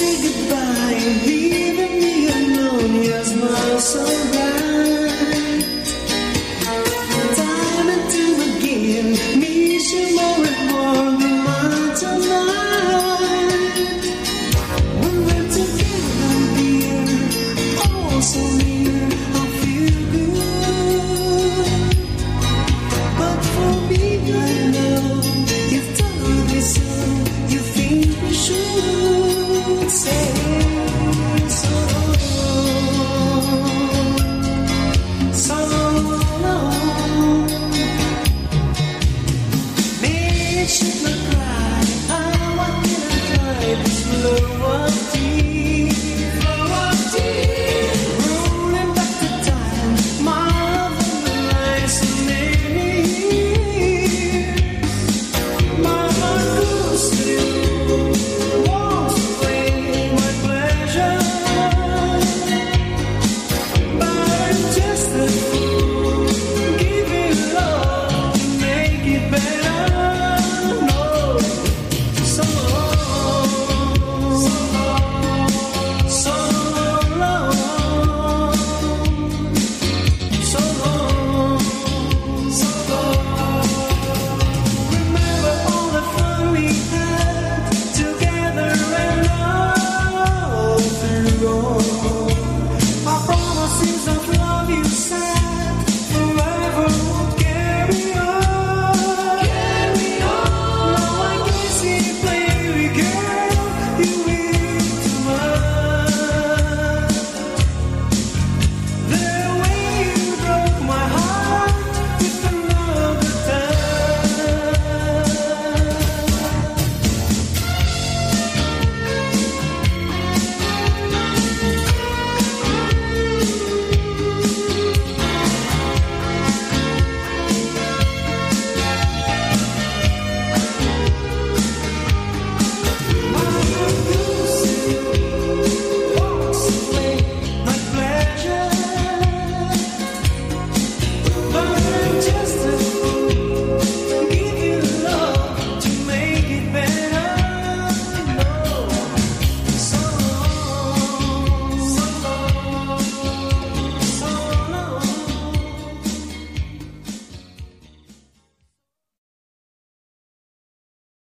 say goodbye. Christmas.